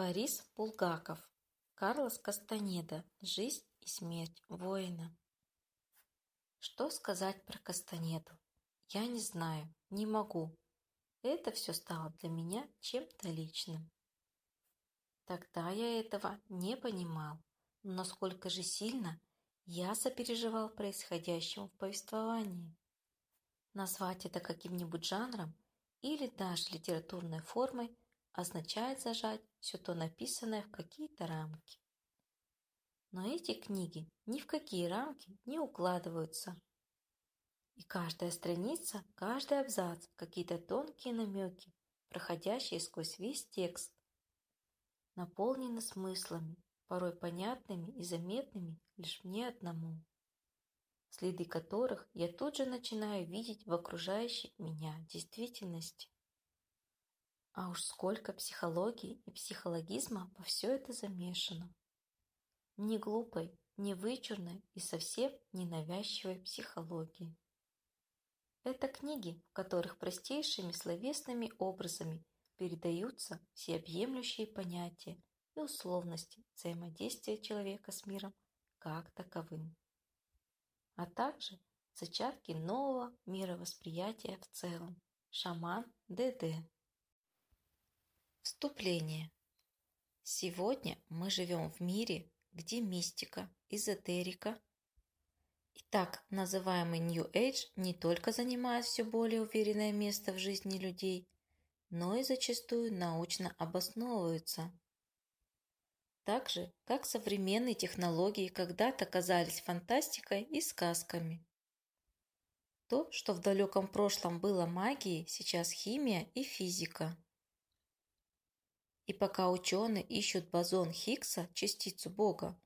Борис Булгаков, Карлос Кастанеда «Жизнь и смерть воина». Что сказать про Кастанеду? Я не знаю, не могу. Это все стало для меня чем-то личным. Тогда я этого не понимал, но насколько же сильно я сопереживал происходящему в повествовании. Назвать это каким-нибудь жанром или даже литературной формой означает зажать все то написанное в какие-то рамки. Но эти книги ни в какие рамки не укладываются. И каждая страница, каждый абзац – какие-то тонкие намеки, проходящие сквозь весь текст, наполнены смыслами, порой понятными и заметными лишь мне одному, следы которых я тут же начинаю видеть в окружающей меня действительности. А уж сколько психологии и психологизма во все это замешано. Не глупой, не вычурной и совсем не навязчивой психологии. Это книги, в которых простейшими словесными образами передаются всеобъемлющие понятия и условности взаимодействия человека с миром как таковым, а также зачатки нового мировосприятия в целом. Шаман ДД. Вступление. Сегодня мы живем в мире, где мистика, эзотерика и так называемый New Age не только занимает все более уверенное место в жизни людей, но и зачастую научно обосновываются. Так же, как современные технологии когда-то казались фантастикой и сказками. То, что в далеком прошлом было магией, сейчас химия и физика. И пока ученые ищут бозон Хиггса, частицу Бога,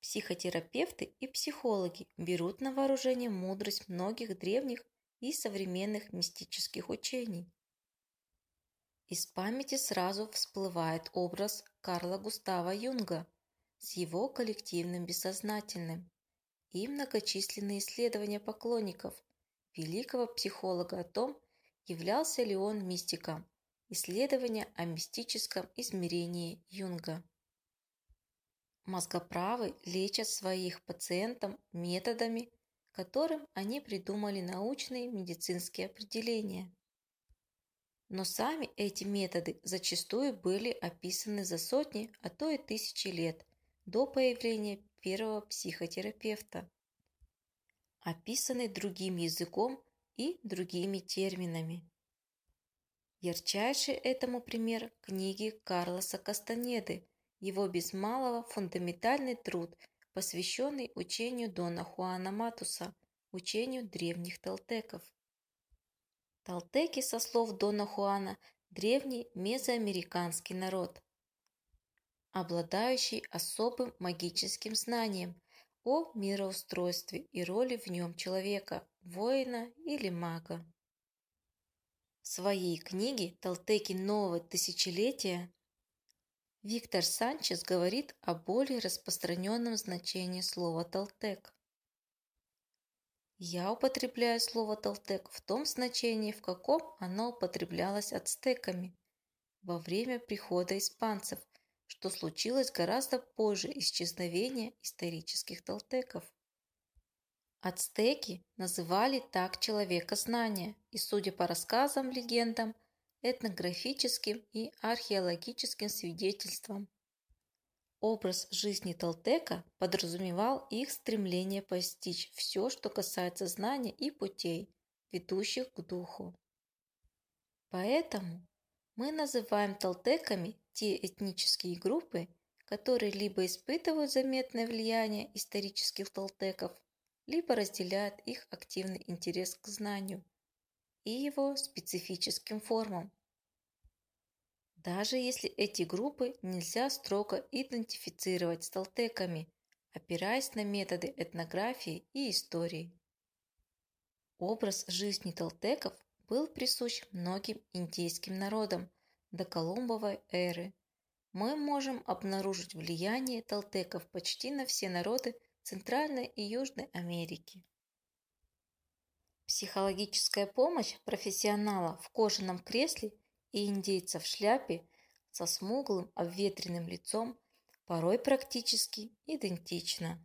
психотерапевты и психологи берут на вооружение мудрость многих древних и современных мистических учений. Из памяти сразу всплывает образ Карла Густава Юнга с его коллективным бессознательным и многочисленные исследования поклонников великого психолога о том, являлся ли он мистиком Исследования о мистическом измерении Юнга. Мозгоправы лечат своих пациентов методами, которым они придумали научные медицинские определения. Но сами эти методы зачастую были описаны за сотни, а то и тысячи лет до появления первого психотерапевта. Описаны другим языком и другими терминами. Ярчайший этому пример книги Карлоса Кастанеды, его без малого фундаментальный труд, посвященный учению Дона Хуана Матуса, учению древних толтеков. Толтеки, со слов Дона Хуана, древний мезоамериканский народ, обладающий особым магическим знанием о мироустройстве и роли в нем человека, воина или мага своей книге «Толтеки нового тысячелетия» Виктор Санчес говорит о более распространенном значении слова «толтек». Я употребляю слово «толтек» в том значении, в каком оно употреблялось ацтеками во время прихода испанцев, что случилось гораздо позже исчезновения исторических толтеков. Ацтеки называли так человека знания, и, судя по рассказам, легендам, этнографическим и археологическим свидетельствам, образ жизни Толтека подразумевал их стремление постичь все, что касается знания и путей, ведущих к духу. Поэтому мы называем толтеками те этнические группы, которые либо испытывают заметное влияние исторических толтеков, либо разделяют их активный интерес к знанию и его специфическим формам. Даже если эти группы нельзя строго идентифицировать с толтеками, опираясь на методы этнографии и истории. Образ жизни толтеков был присущ многим индейским народам до Колумбовой эры. Мы можем обнаружить влияние толтеков почти на все народы Центральной и Южной Америки. Психологическая помощь профессионала в кожаном кресле и индейца в шляпе со смуглым обветренным лицом порой практически идентична.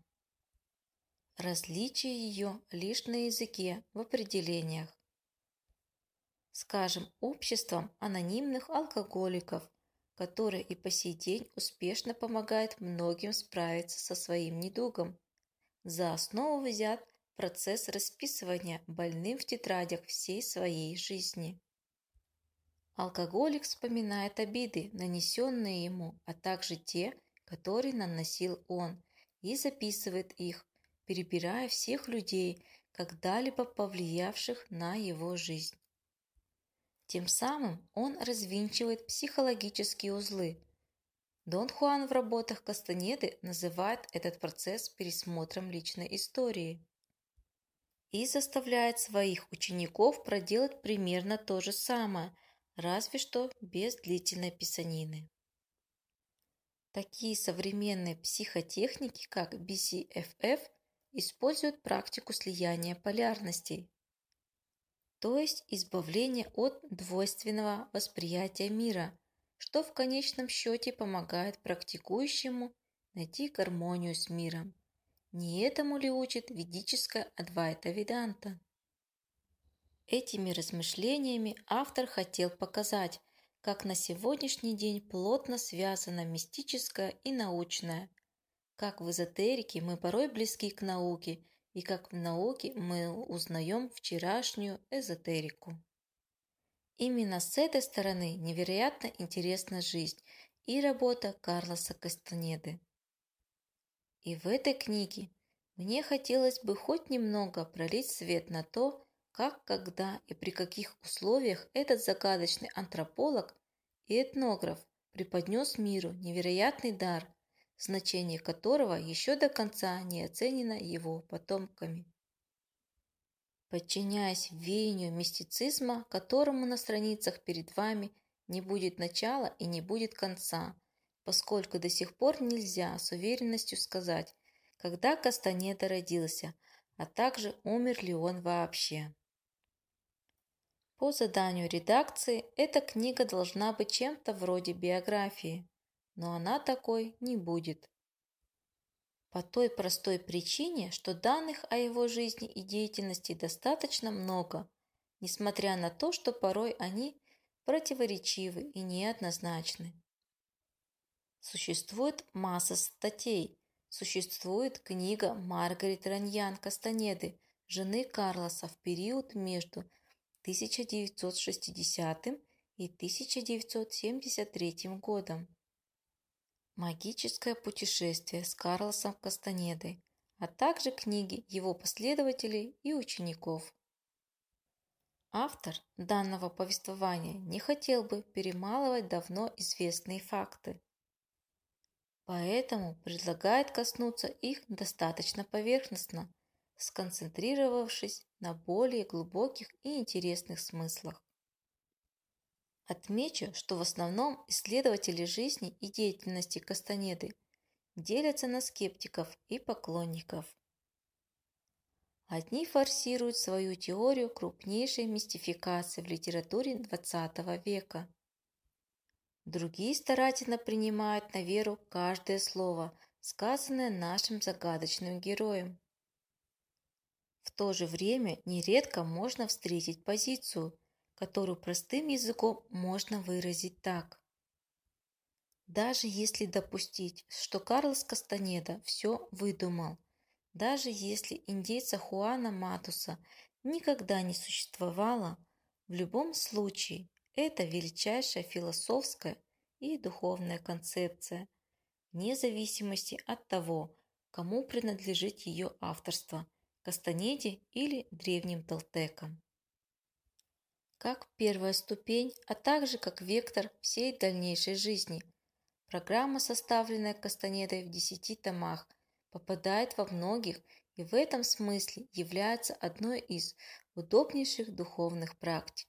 Различие ее лишь на языке в определениях. Скажем, обществом анонимных алкоголиков, которые и по сей день успешно помогают многим справиться со своим недугом. За основу взят процесс расписывания больным в тетрадях всей своей жизни. Алкоголик вспоминает обиды, нанесенные ему, а также те, которые наносил он, и записывает их, перебирая всех людей, когда-либо повлиявших на его жизнь. Тем самым он развинчивает психологические узлы. Дон Хуан в работах Кастанеды называет этот процесс пересмотром личной истории и заставляет своих учеников проделать примерно то же самое, разве что без длительной писанины. Такие современные психотехники, как BCFF, используют практику слияния полярностей, то есть избавление от двойственного восприятия мира, что в конечном счете помогает практикующему найти гармонию с миром. Не этому ли учит ведическая Адвайта Веданта? Этими размышлениями автор хотел показать, как на сегодняшний день плотно связано мистическое и научное, как в эзотерике мы порой близки к науке, и как в науке мы узнаем вчерашнюю эзотерику. Именно с этой стороны невероятно интересна жизнь и работа Карлоса Кастанеды. И в этой книге мне хотелось бы хоть немного пролить свет на то, как, когда и при каких условиях этот загадочный антрополог и этнограф преподнес миру невероятный дар, значение которого еще до конца не оценено его потомками. Подчиняясь веянию мистицизма, которому на страницах перед вами не будет начала и не будет конца, поскольку до сих пор нельзя с уверенностью сказать, когда Кастанеда родился, а также умер ли он вообще. По заданию редакции эта книга должна быть чем-то вроде биографии, но она такой не будет. По той простой причине, что данных о его жизни и деятельности достаточно много, несмотря на то, что порой они противоречивы и неоднозначны. Существует масса статей. Существует книга Маргарет Раньян Кастанеды, жены Карлоса в период между 1960 и 1973 годом. Магическое путешествие с Карлосом Кастанедой, а также книги его последователей и учеников. Автор данного повествования не хотел бы перемалывать давно известные факты, поэтому предлагает коснуться их достаточно поверхностно, сконцентрировавшись на более глубоких и интересных смыслах. Отмечу, что в основном исследователи жизни и деятельности Кастанеды делятся на скептиков и поклонников. Одни форсируют свою теорию крупнейшей мистификации в литературе XX века. Другие старательно принимают на веру каждое слово, сказанное нашим загадочным героем. В то же время нередко можно встретить позицию – которую простым языком можно выразить так. Даже если допустить, что Карлос Кастанеда все выдумал, даже если индейца Хуана Матуса никогда не существовало, в любом случае это величайшая философская и духовная концепция, вне зависимости от того, кому принадлежит ее авторство – Кастанеде или древним толтекам как первая ступень, а также как вектор всей дальнейшей жизни. Программа, составленная Кастанедой в десяти томах, попадает во многих и в этом смысле является одной из удобнейших духовных практик.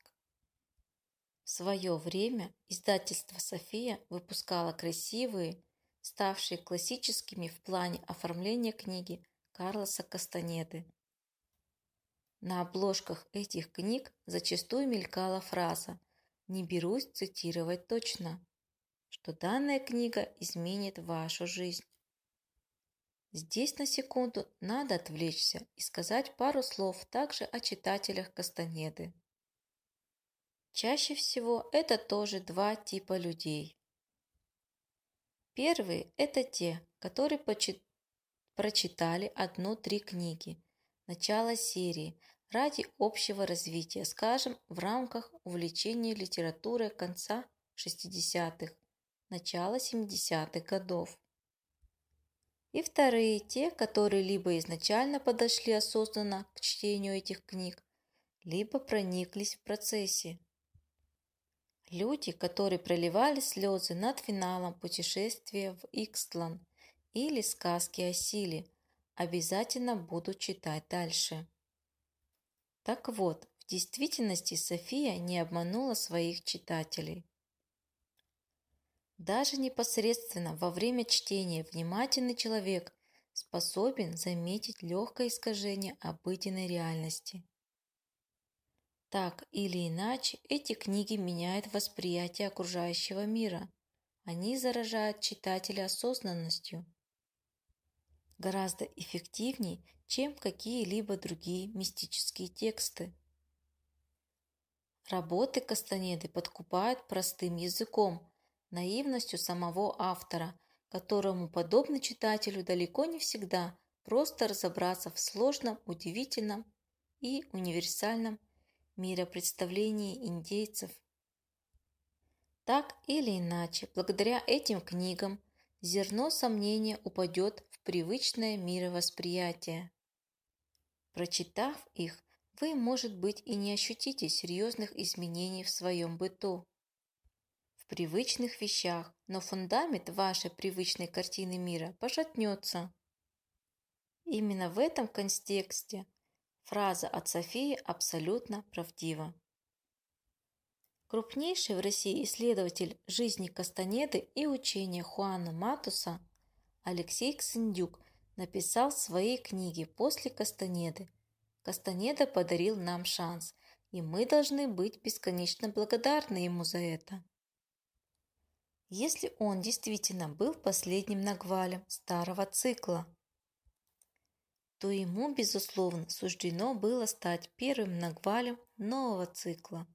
В свое время издательство «София» выпускало красивые, ставшие классическими в плане оформления книги Карлоса Кастанеды. На обложках этих книг зачастую мелькала фраза «Не берусь цитировать точно», что данная книга изменит вашу жизнь. Здесь на секунду надо отвлечься и сказать пару слов также о читателях Кастанеды. Чаще всего это тоже два типа людей. Первые – это те, которые прочитали одну-три книги, начало серии, ради общего развития, скажем, в рамках увлечения литературой конца 60-х, начала 70-х годов. И вторые, те, которые либо изначально подошли осознанно к чтению этих книг, либо прониклись в процессе. Люди, которые проливали слезы над финалом путешествия в Икстлан или сказки о силе, обязательно будут читать дальше. Так вот, в действительности София не обманула своих читателей. Даже непосредственно во время чтения внимательный человек способен заметить легкое искажение обыденной реальности. Так или иначе, эти книги меняют восприятие окружающего мира. Они заражают читателя осознанностью. Гораздо эффективнее, чем какие-либо другие мистические тексты. Работы Кастанеды подкупают простым языком, наивностью самого автора, которому, подобно читателю, далеко не всегда просто разобраться в сложном, удивительном и универсальном миропредставлении индейцев. Так или иначе, благодаря этим книгам зерно сомнения упадет в привычное мировосприятие. Прочитав их, вы, может быть, и не ощутите серьезных изменений в своем быту, в привычных вещах, но фундамент вашей привычной картины мира пошатнется. Именно в этом контексте фраза от Софии абсолютно правдива. Крупнейший в России исследователь жизни Кастанеды и учения Хуана Матуса Алексей Ксендюк написал свои книги после Кастанеды. Кастанеда подарил нам шанс, и мы должны быть бесконечно благодарны ему за это. Если он действительно был последним нагвалем старого цикла, то ему, безусловно, суждено было стать первым нагвалем нового цикла.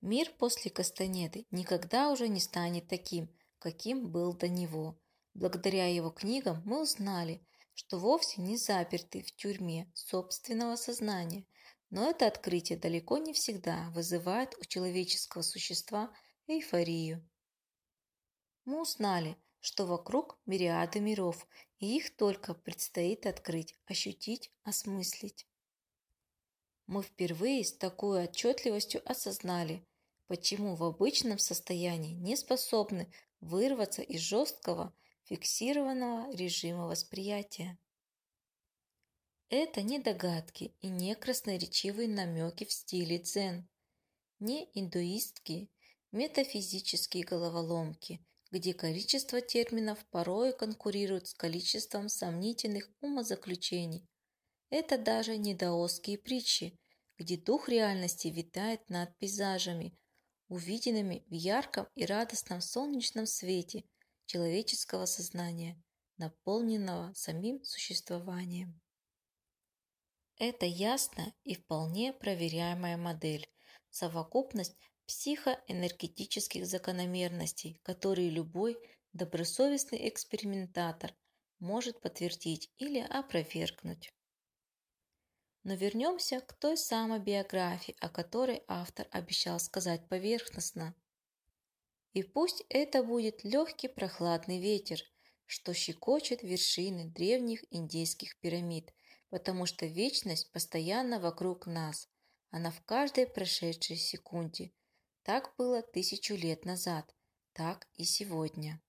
Мир после Кастанеды никогда уже не станет таким, каким был до него – Благодаря его книгам мы узнали, что вовсе не заперты в тюрьме собственного сознания, но это открытие далеко не всегда вызывает у человеческого существа эйфорию. Мы узнали, что вокруг мириады миров, и их только предстоит открыть, ощутить, осмыслить. Мы впервые с такой отчетливостью осознали, почему в обычном состоянии не способны вырваться из жесткого фиксированного режима восприятия. Это не догадки и не красноречивые намеки в стиле дзен, не индуистские, метафизические головоломки, где количество терминов порой конкурирует с количеством сомнительных умозаключений. Это даже не даосские притчи, где дух реальности витает над пейзажами, увиденными в ярком и радостном солнечном свете – человеческого сознания, наполненного самим существованием. Это ясная и вполне проверяемая модель, совокупность психоэнергетических закономерностей, которые любой добросовестный экспериментатор может подтвердить или опровергнуть. Но вернемся к той самой биографии, о которой автор обещал сказать поверхностно. И пусть это будет легкий прохладный ветер, что щекочет вершины древних индейских пирамид, потому что вечность постоянно вокруг нас, она в каждой прошедшей секунде. Так было тысячу лет назад, так и сегодня.